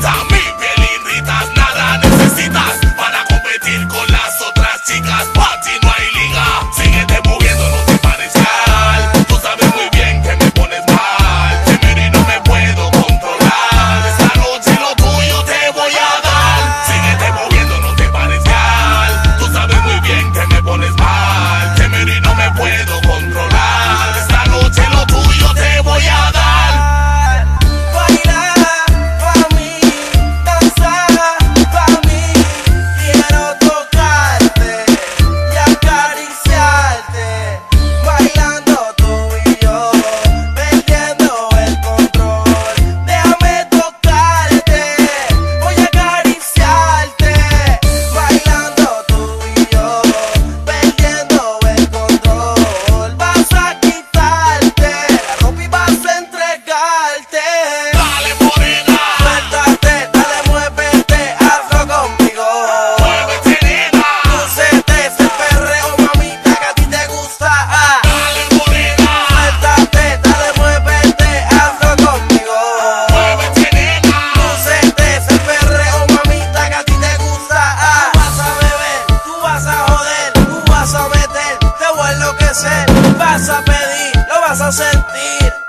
Tell me vas a pedir, lo vas a sentir.